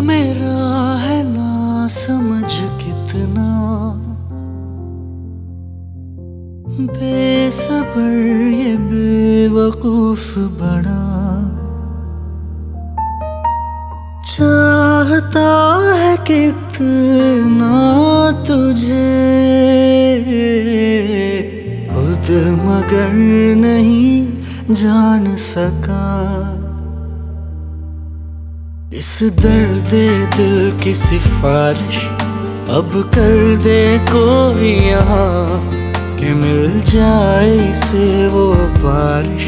मेरा है ना समझ कितना। बेसबर ये बेवकूफ़ बड़ा चाहता है कितना तुझे। खुद मगर नहीं जान सका। इस दर्द दिल की सिफारिश, अब कर दे कोई यहाँ, कि मिल जाए से वो बारिश,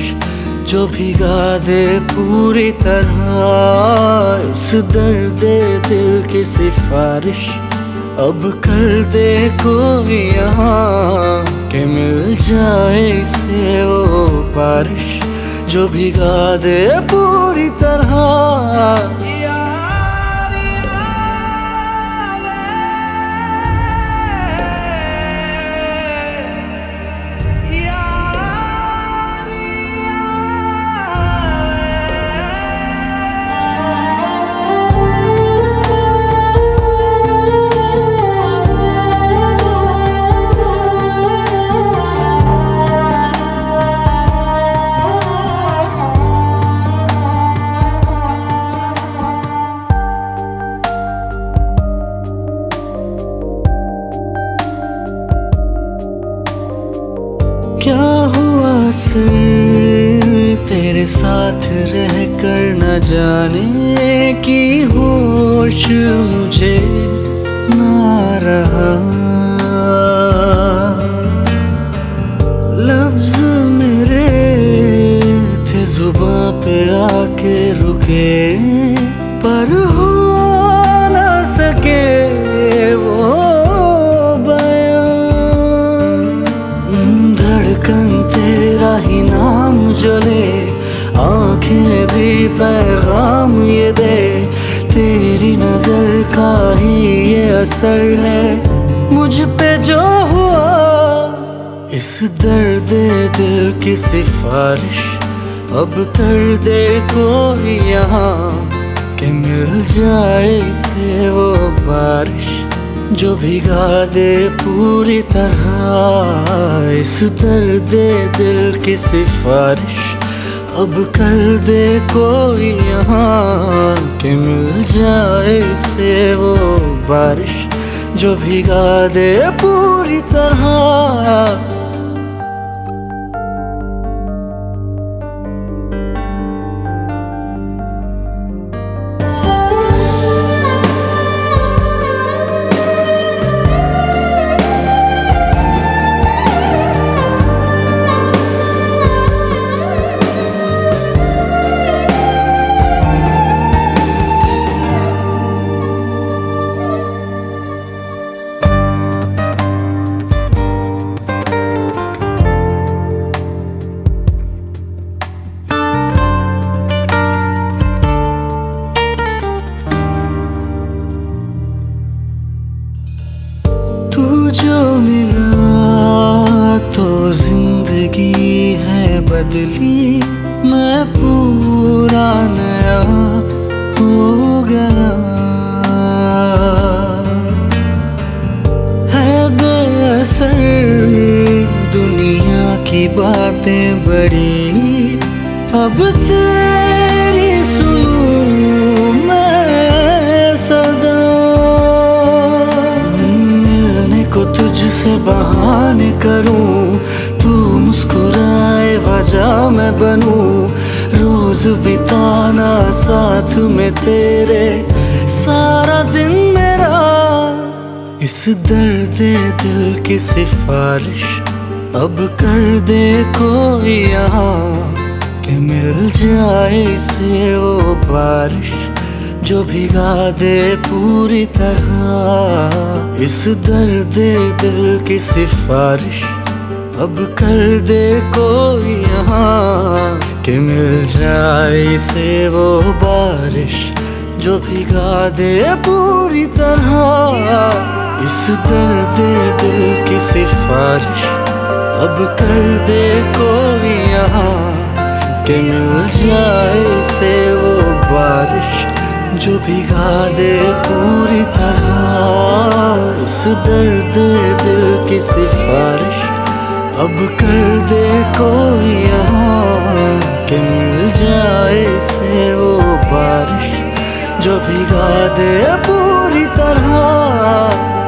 जो भिगा दे पूरी तरह। इस दर्द दिल की सिफारिश, अब कर दे कोई यहाँ, कि मिल जाए से वो बारिश। जो भिगा दे पूरी तरह। हुआ तेरे साथ रह कर न जाने की होश मुझे ना रहा। लफ्ज मेरे थे जुबा पे आके रुके, पर हो ना सके वो बयां धड़कन ही नाम जले, आँखें भी पैगाम ये दे, तेरी नज़र का ही ये असर है। मुझ पे जो हुआ, इस दर्द दिल की सिफारिश, अब कर दे कोई यहाँ, कि मिल जाए से वो बारिश। जो भिगा दे पूरी तरह। इस दर्द दिल की सिफारिश। अब कर दे कोई यहाँ, के मिल जाए से वो बारिश। जो भिगा दे पूरी तरह। पूरा नया हो गया है बेअसर दुनिया की बातें बड़ी। अब तेरी सुनूं मैं सदा। मिलने को तुझसे बहाने करूँ, तू मुस्कुराए वजह मैं बनूं। रोज बिताना साथ में तेरे, सारा दिन मेरा। इस दर्द दिल की सिफारिश, अब कर दे कोई यहाँ, कि मिल जाए से वो बारिश, जो भिगा दे पूरी तरह। इस दर्द दिल की सिफारिश, अब कर दे कोई यहाँ। कि मिल जाए से वो बारिश जो भिगा दे पूरी तरह। इस दर्द दिल की सिफारिश, अब कर दे कोई यहाँ। कि मिल जाए से वो बारिश जो भिगा दे पूरी तरह। इस दर्द दिल की सिफारिश, अब कर दे कोई यहाँ। के मिल जाए से वो बारिश जो भिगा दे पूरी तरह।